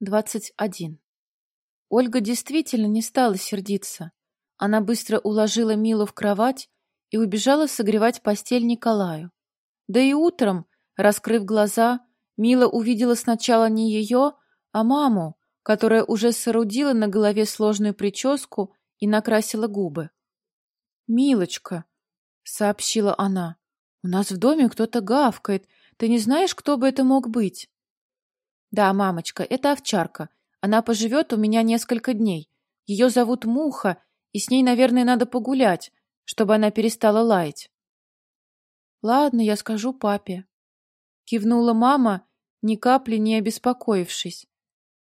21. Ольга действительно не стала сердиться. Она быстро уложила Милу в кровать и убежала согревать постель Николаю. Да и утром, раскрыв глаза, Мила увидела сначала не ее, а маму, которая уже соорудила на голове сложную прическу и накрасила губы. «Милочка», — сообщила она, — «у нас в доме кто-то гавкает. Ты не знаешь, кто бы это мог быть?» Да, мамочка, это овчарка. Она поживет у меня несколько дней. Ее зовут Муха, и с ней, наверное, надо погулять, чтобы она перестала лаять. Ладно, я скажу папе. Кивнула мама, ни капли не обеспокоившись.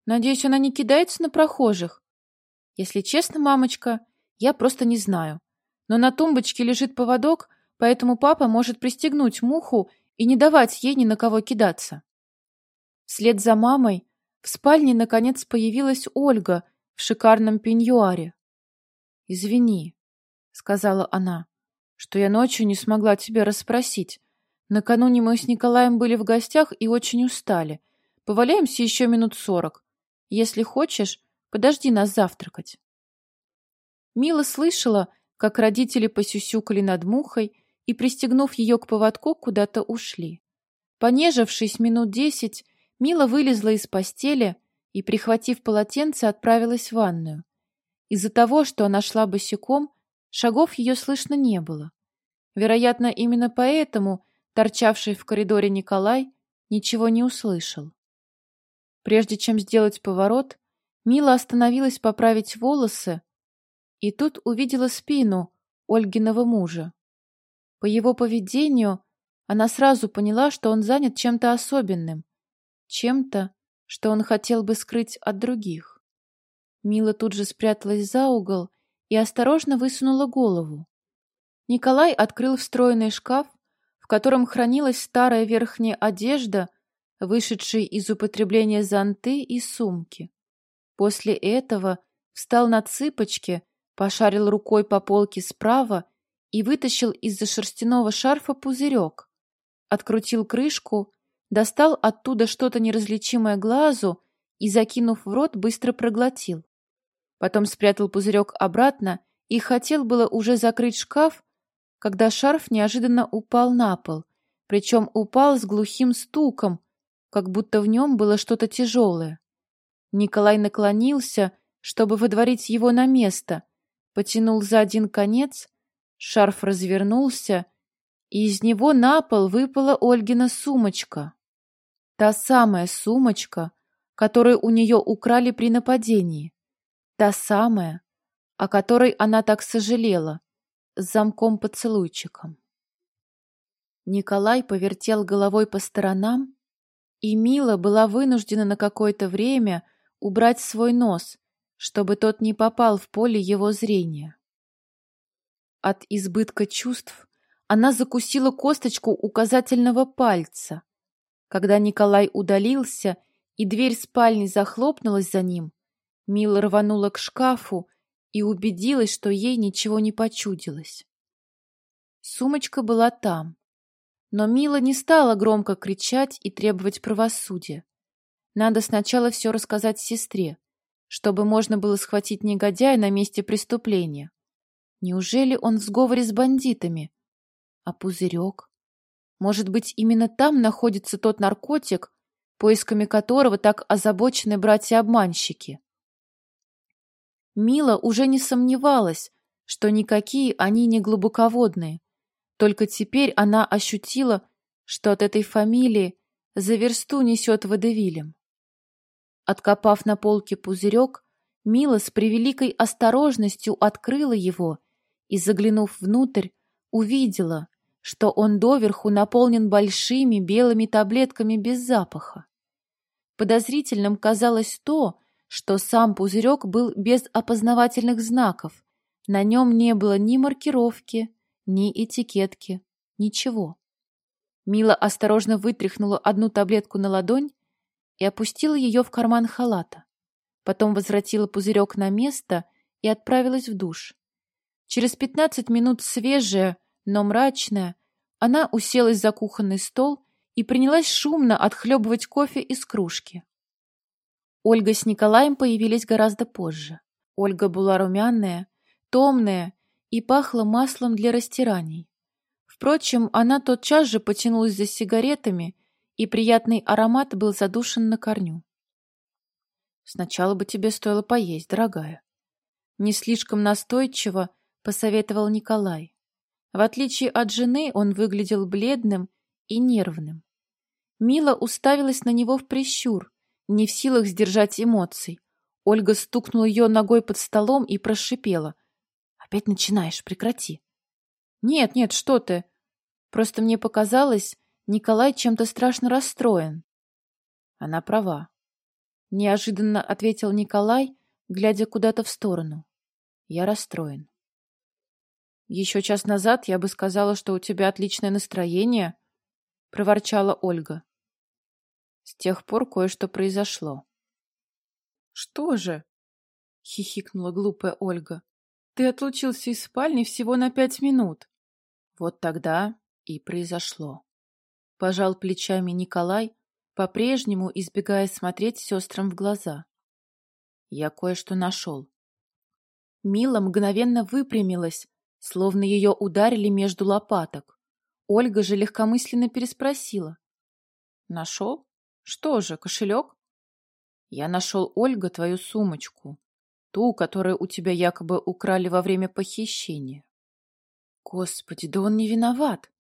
Надеюсь, она не кидается на прохожих. Если честно, мамочка, я просто не знаю. Но на тумбочке лежит поводок, поэтому папа может пристегнуть муху и не давать ей ни на кого кидаться. Вслед за мамой в спальне наконец появилась Ольга в шикарном пеньюаре. «Извини», — сказала она, — «что я ночью не смогла тебя расспросить. Накануне мы с Николаем были в гостях и очень устали. Поваляемся еще минут сорок. Если хочешь, подожди нас завтракать». Мила слышала, как родители посюсюкали над мухой и, пристегнув ее к поводку, куда-то ушли. Понежившись минут десять, Мила вылезла из постели и, прихватив полотенце, отправилась в ванную. Из-за того, что она шла босиком, шагов ее слышно не было. Вероятно, именно поэтому торчавший в коридоре Николай ничего не услышал. Прежде чем сделать поворот, Мила остановилась поправить волосы и тут увидела спину Ольгиного мужа. По его поведению она сразу поняла, что он занят чем-то особенным, чем-то, что он хотел бы скрыть от других. Мила тут же спряталась за угол и осторожно высунула голову. Николай открыл встроенный шкаф, в котором хранилась старая верхняя одежда, вышедшие из употребления зонты и сумки. После этого встал на цыпочки, пошарил рукой по полке справа и вытащил из-за шерстяного шарфа пузырек, открутил крышку достал оттуда что-то неразличимое глазу и, закинув в рот, быстро проглотил. Потом спрятал пузырек обратно и хотел было уже закрыть шкаф, когда шарф неожиданно упал на пол, причем упал с глухим стуком, как будто в нем было что-то тяжелое. Николай наклонился, чтобы выдворить его на место, потянул за один конец, шарф развернулся, и из него на пол выпала Ольгина сумочка. Та самая сумочка, которую у нее украли при нападении. Та самая, о которой она так сожалела, с замком-поцелуйчиком. Николай повертел головой по сторонам, и Мила была вынуждена на какое-то время убрать свой нос, чтобы тот не попал в поле его зрения. От избытка чувств она закусила косточку указательного пальца, когда Николай удалился и дверь спальни захлопнулась за ним, Мила рванула к шкафу и убедилась, что ей ничего не почудилось. Сумочка была там, но Мила не стала громко кричать и требовать правосудия. Надо сначала все рассказать сестре, чтобы можно было схватить негодяя на месте преступления. Неужели он в сговоре с бандитами? А пузырек? Может быть, именно там находится тот наркотик, поисками которого так озабочены братья-обманщики. Мила уже не сомневалась, что никакие они не глубоководные. Только теперь она ощутила, что от этой фамилии за версту несет водевилем. Откопав на полке пузырек, Мила с превеликой осторожностью открыла его и, заглянув внутрь, увидела, что он доверху наполнен большими белыми таблетками без запаха. Подозрительным казалось то, что сам пузырек был без опознавательных знаков. На нем не было ни маркировки, ни этикетки, ничего. Мила осторожно вытряхнула одну таблетку на ладонь и опустила ее в карман халата. Потом возвратила пузырек на место и отправилась в душ. Через пятнадцать минут свежая, но мрачная, она уселась за кухонный стол и принялась шумно отхлебывать кофе из кружки. Ольга с Николаем появились гораздо позже. Ольга была румяная, томная и пахла маслом для растираний. Впрочем, она тотчас же потянулась за сигаретами, и приятный аромат был задушен на корню. «Сначала бы тебе стоило поесть, дорогая». Не слишком настойчиво посоветовал Николай. В отличие от жены, он выглядел бледным и нервным. Мила уставилась на него в прищур, не в силах сдержать эмоций. Ольга стукнула ее ногой под столом и прошипела. «Опять начинаешь, прекрати». «Нет, нет, что ты. Просто мне показалось, Николай чем-то страшно расстроен». Она права. Неожиданно ответил Николай, глядя куда-то в сторону. Я расстроен. Еще час назад я бы сказала, что у тебя отличное настроение, проворчала Ольга. С тех пор кое-что произошло. Что же? хихикнула глупая Ольга. Ты отлучился из спальни всего на пять минут. Вот тогда и произошло. Пожал плечами Николай, по-прежнему избегая смотреть сестрам в глаза. Я кое-что нашел. Мила мгновенно выпрямилась, словно ее ударили между лопаток. Ольга же легкомысленно переспросила. «Нашел? Что же, кошелек?» «Я нашел, Ольга, твою сумочку, ту, которую у тебя якобы украли во время похищения». «Господи, да он не виноват!»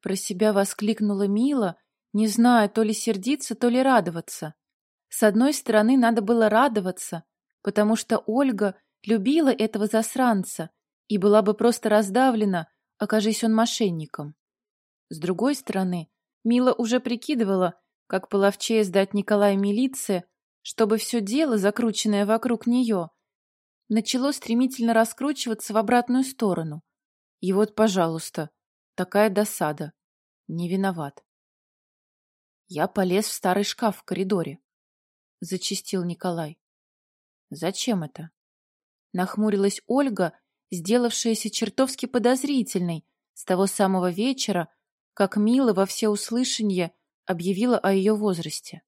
Про себя воскликнула Мила, не зная, то ли сердиться, то ли радоваться. С одной стороны, надо было радоваться, потому что Ольга любила этого засранца и была бы просто раздавлена, окажись он мошенником. С другой стороны, Мила уже прикидывала, как половчее сдать Николая милиции, чтобы все дело, закрученное вокруг нее, начало стремительно раскручиваться в обратную сторону. И вот, пожалуйста, такая досада. Не виноват. Я полез в старый шкаф в коридоре. Зачистил Николай. Зачем это? Нахмурилась Ольга, сделавшаяся чертовски подозрительной с того самого вечера, как Мила во всеуслышание объявила о ее возрасте.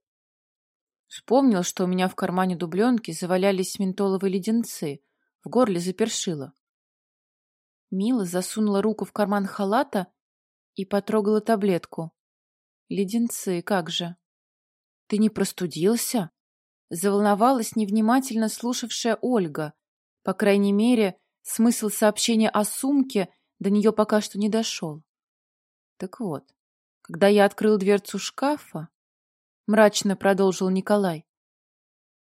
Вспомнил, что у меня в кармане дубленки завалялись ментоловые леденцы, в горле запершило. Мила засунула руку в карман халата и потрогала таблетку. Леденцы, как же? Ты не простудился? Заволновалась невнимательно слушавшая Ольга. По крайней мере, смысл сообщения о сумке до нее пока что не дошел. Так вот, когда я открыл дверцу шкафа, мрачно продолжил Николай,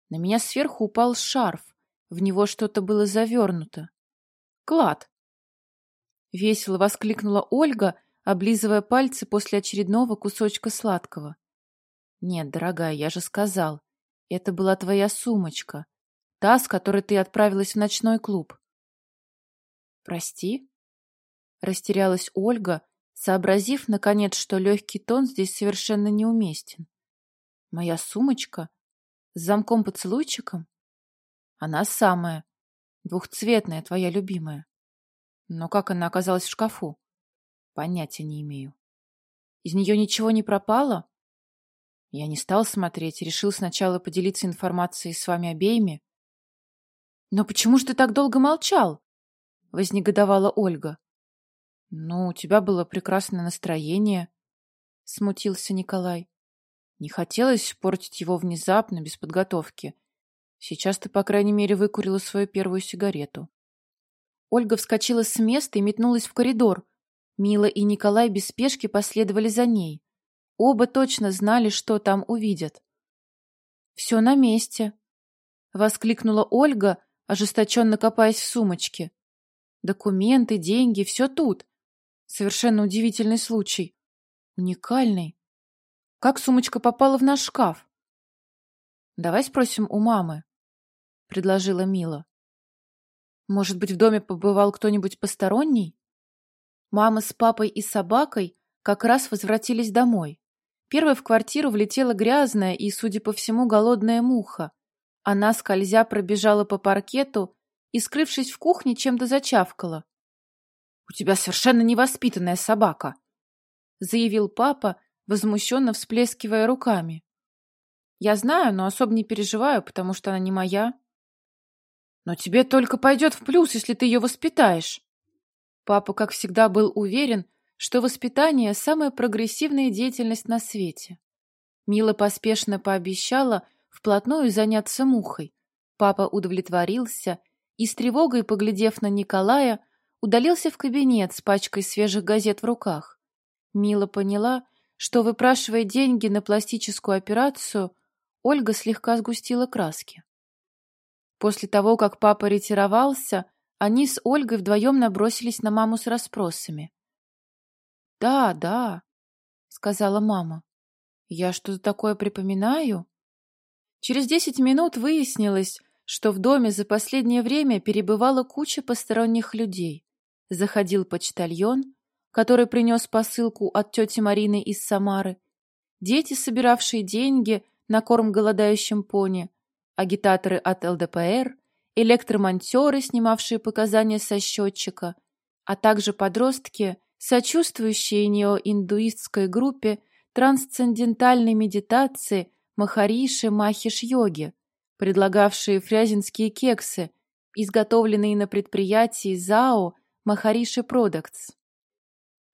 на меня сверху упал шарф, в него что-то было завернуто. Клад! Весело воскликнула Ольга, облизывая пальцы после очередного кусочка сладкого. Нет, дорогая, я же сказал, это была твоя сумочка, та, с которой ты отправилась в ночной клуб. Прости? Растерялась Ольга, сообразив, наконец, что легкий тон здесь совершенно неуместен. Моя сумочка? С замком-поцелуйчиком? Она самая, двухцветная, твоя любимая. Но как она оказалась в шкафу? Понятия не имею. Из нее ничего не пропало? Я не стал смотреть, решил сначала поделиться информацией с вами обеими. Но почему же ты так долго молчал? Вознегодовала Ольга. Ну, у тебя было прекрасное настроение, смутился Николай. Не хотелось портить его внезапно, без подготовки. Сейчас ты, по крайней мере, выкурила свою первую сигарету. Ольга вскочила с места и метнулась в коридор. Мила и Николай без спешки последовали за ней. Оба точно знали, что там увидят. «Все на месте», — воскликнула Ольга, ожесточенно копаясь в сумочке. «Документы, деньги, все тут. Совершенно удивительный случай. Уникальный. Как сумочка попала в наш шкаф?» «Давай спросим у мамы», — предложила Мила. «Может быть, в доме побывал кто-нибудь посторонний?» Мама с папой и собакой как раз возвратились домой. Первой в квартиру влетела грязная и, судя по всему, голодная муха. Она, скользя, пробежала по паркету и, скрывшись в кухне, чем-то зачавкала. — У тебя совершенно невоспитанная собака! — заявил папа, возмущенно всплескивая руками. Я знаю, но особо не переживаю, потому что она не моя. Но тебе только пойдет в плюс, если ты ее воспитаешь. Папа, как всегда, был уверен, что воспитание – самая прогрессивная деятельность на свете. Мила поспешно пообещала вплотную заняться мухой. Папа удовлетворился и, с тревогой поглядев на Николая, удалился в кабинет с пачкой свежих газет в руках. Мила поняла, что, выпрашивая деньги на пластическую операцию, Ольга слегка сгустила краски. После того, как папа ретировался, они с Ольгой вдвоем набросились на маму с расспросами. «Да, да», — сказала мама. «Я что-то такое припоминаю?» Через десять минут выяснилось, что в доме за последнее время перебывала куча посторонних людей. Заходил почтальон, который принес посылку от тети Марины из Самары, дети, собиравшие деньги — на корм голодающим пони, агитаторы от ЛДПР, электромонтеры, снимавшие показания со счетчика, а также подростки, сочувствующие неоиндуистской группе трансцендентальной медитации Махариши Махиш-йоги, предлагавшие фрязинские кексы, изготовленные на предприятии ЗАО Махариши Продактс.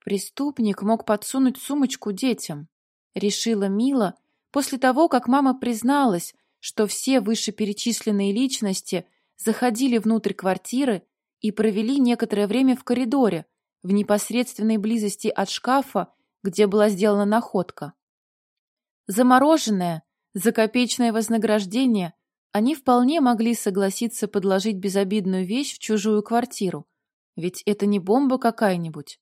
Преступник мог подсунуть сумочку детям, решила Мила, После того, как мама призналась, что все вышеперечисленные личности заходили внутрь квартиры и провели некоторое время в коридоре, в непосредственной близости от шкафа, где была сделана находка. Замороженное, за копеечное вознаграждение они вполне могли согласиться подложить безобидную вещь в чужую квартиру, ведь это не бомба какая-нибудь.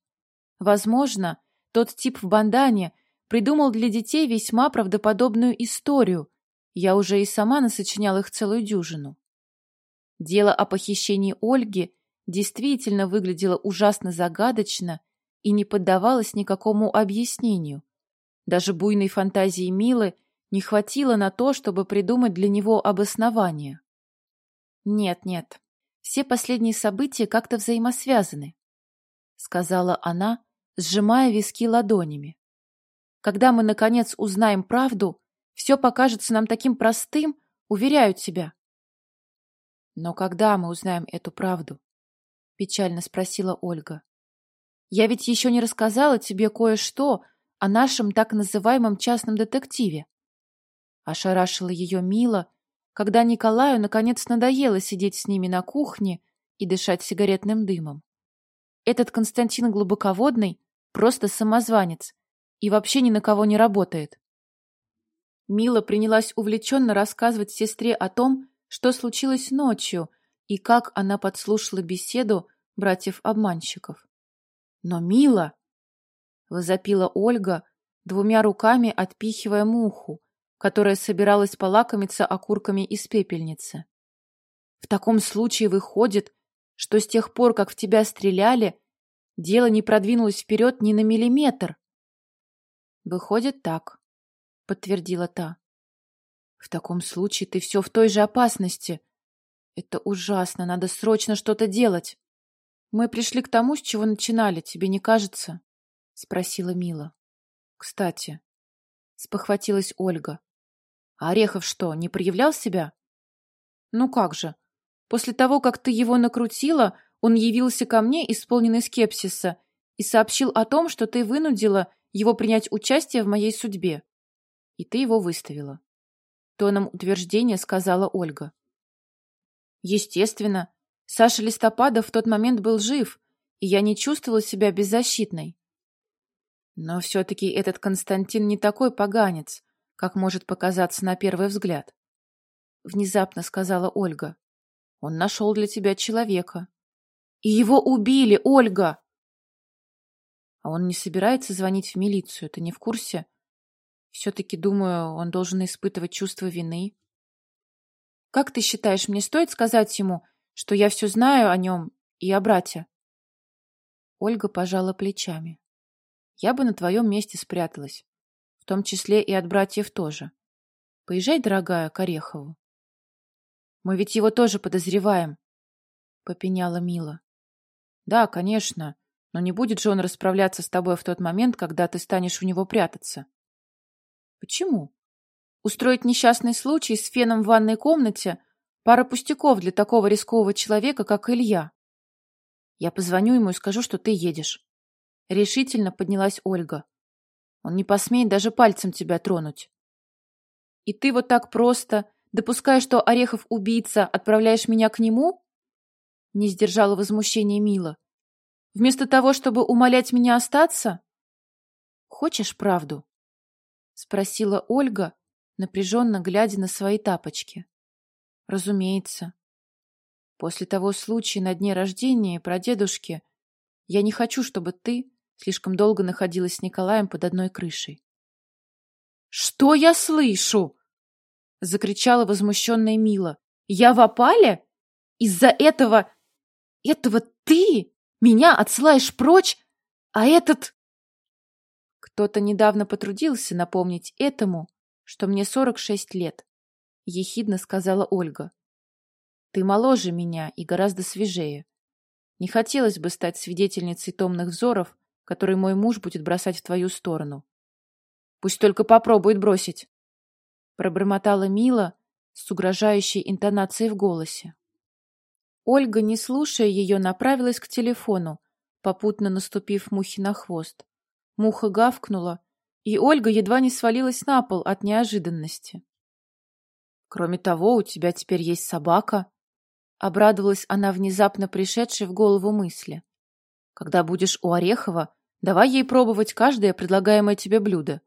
Возможно, тот тип в бандане придумал для детей весьма правдоподобную историю. Я уже и сама насочинял их целую дюжину. Дело о похищении Ольги действительно выглядело ужасно загадочно и не поддавалось никакому объяснению. Даже буйной фантазии Милы не хватило на то, чтобы придумать для него обоснование. «Нет, нет, все последние события как-то взаимосвязаны», — сказала она, сжимая виски ладонями. Когда мы, наконец, узнаем правду, все покажется нам таким простым, уверяют тебя. Но когда мы узнаем эту правду? Печально спросила Ольга. Я ведь еще не рассказала тебе кое-что о нашем так называемом частном детективе. Ошарашила ее Мила, когда Николаю наконец надоело сидеть с ними на кухне и дышать сигаретным дымом. Этот Константин Глубоководный просто самозванец, и вообще ни на кого не работает. Мила принялась увлеченно рассказывать сестре о том, что случилось ночью и как она подслушала беседу братьев-обманщиков. «Но, Мила!» — возопила Ольга, двумя руками отпихивая муху, которая собиралась полакомиться окурками из пепельницы. «В таком случае выходит, что с тех пор, как в тебя стреляли, дело не продвинулось вперед ни на миллиметр. Выходит так, подтвердила та. В таком случае ты все в той же опасности. Это ужасно, надо срочно что-то делать. Мы пришли к тому, с чего начинали, тебе не кажется? Спросила Мила. Кстати, спохватилась Ольга. А Орехов что, не проявлял себя? Ну как же. После того, как ты его накрутила, он явился ко мне, исполненный скепсиса, и сообщил о том, что ты вынудила его принять участие в моей судьбе. И ты его выставила. Тоном утверждения сказала Ольга. Естественно, Саша Листопадов в тот момент был жив, и я не чувствовала себя беззащитной. Но все-таки этот Константин не такой поганец, как может показаться на первый взгляд. Внезапно сказала Ольга. Он нашел для тебя человека. И его убили, Ольга! А он не собирается звонить в милицию, ты не в курсе? Все-таки, думаю, он должен испытывать чувство вины. Как ты считаешь, мне стоит сказать ему, что я все знаю о нем и о брате? Ольга пожала плечами. Я бы на твоем месте спряталась, в том числе и от братьев тоже. Поезжай, дорогая, к Орехову. Мы ведь его тоже подозреваем, — попеняла Мила. Да, конечно, но не будет же он расправляться с тобой в тот момент, когда ты станешь у него прятаться. Почему? Устроить несчастный случай с феном в ванной комнате — пара пустяков для такого рискового человека, как Илья. Я позвоню ему и скажу, что ты едешь. Решительно поднялась Ольга. Он не посмеет даже пальцем тебя тронуть. И ты вот так просто, допуская, что Орехов убийца, отправляешь меня к нему? Не сдержала возмущения Мила. Вместо того, чтобы умолять меня остаться? Хочешь правду? Спросила Ольга, напряженно глядя на свои тапочки. Разумеется. После того случая на дне рождения прадедушки я не хочу, чтобы ты слишком долго находилась с Николаем под одной крышей. «Что я слышу?» — закричала возмущенная Мила. «Я в опале? Из-за этого... этого ты меня отсылаешь прочь, а этот...» Кто-то недавно потрудился напомнить этому, что мне сорок шесть лет, — ехидно сказала Ольга. Ты моложе меня и гораздо свежее. Не хотелось бы стать свидетельницей томных взоров, которые мой муж будет бросать в твою сторону. Пусть только попробует бросить. Пробормотала Мила с угрожающей интонацией в голосе. Ольга, не слушая ее, направилась к телефону, попутно наступив мухе на хвост. Муха гавкнула, и Ольга едва не свалилась на пол от неожиданности. «Кроме того, у тебя теперь есть собака», — обрадовалась она внезапно пришедшей в голову мысли. «Когда будешь у Орехова, давай ей пробовать каждое предлагаемое тебе блюдо.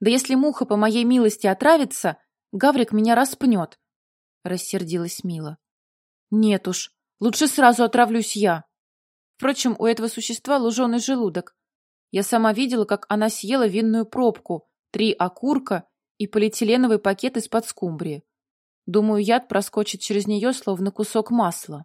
Да если муха по моей милости отравится, Гаврик меня распнет», — рассердилась Мила. «Нет уж, лучше сразу отравлюсь я. Впрочем, у этого существа луженый желудок, я сама видела, как она съела винную пробку, три окурка и полиэтиленовый пакет из-под скумбрии. Думаю, яд проскочит через нее, словно кусок масла.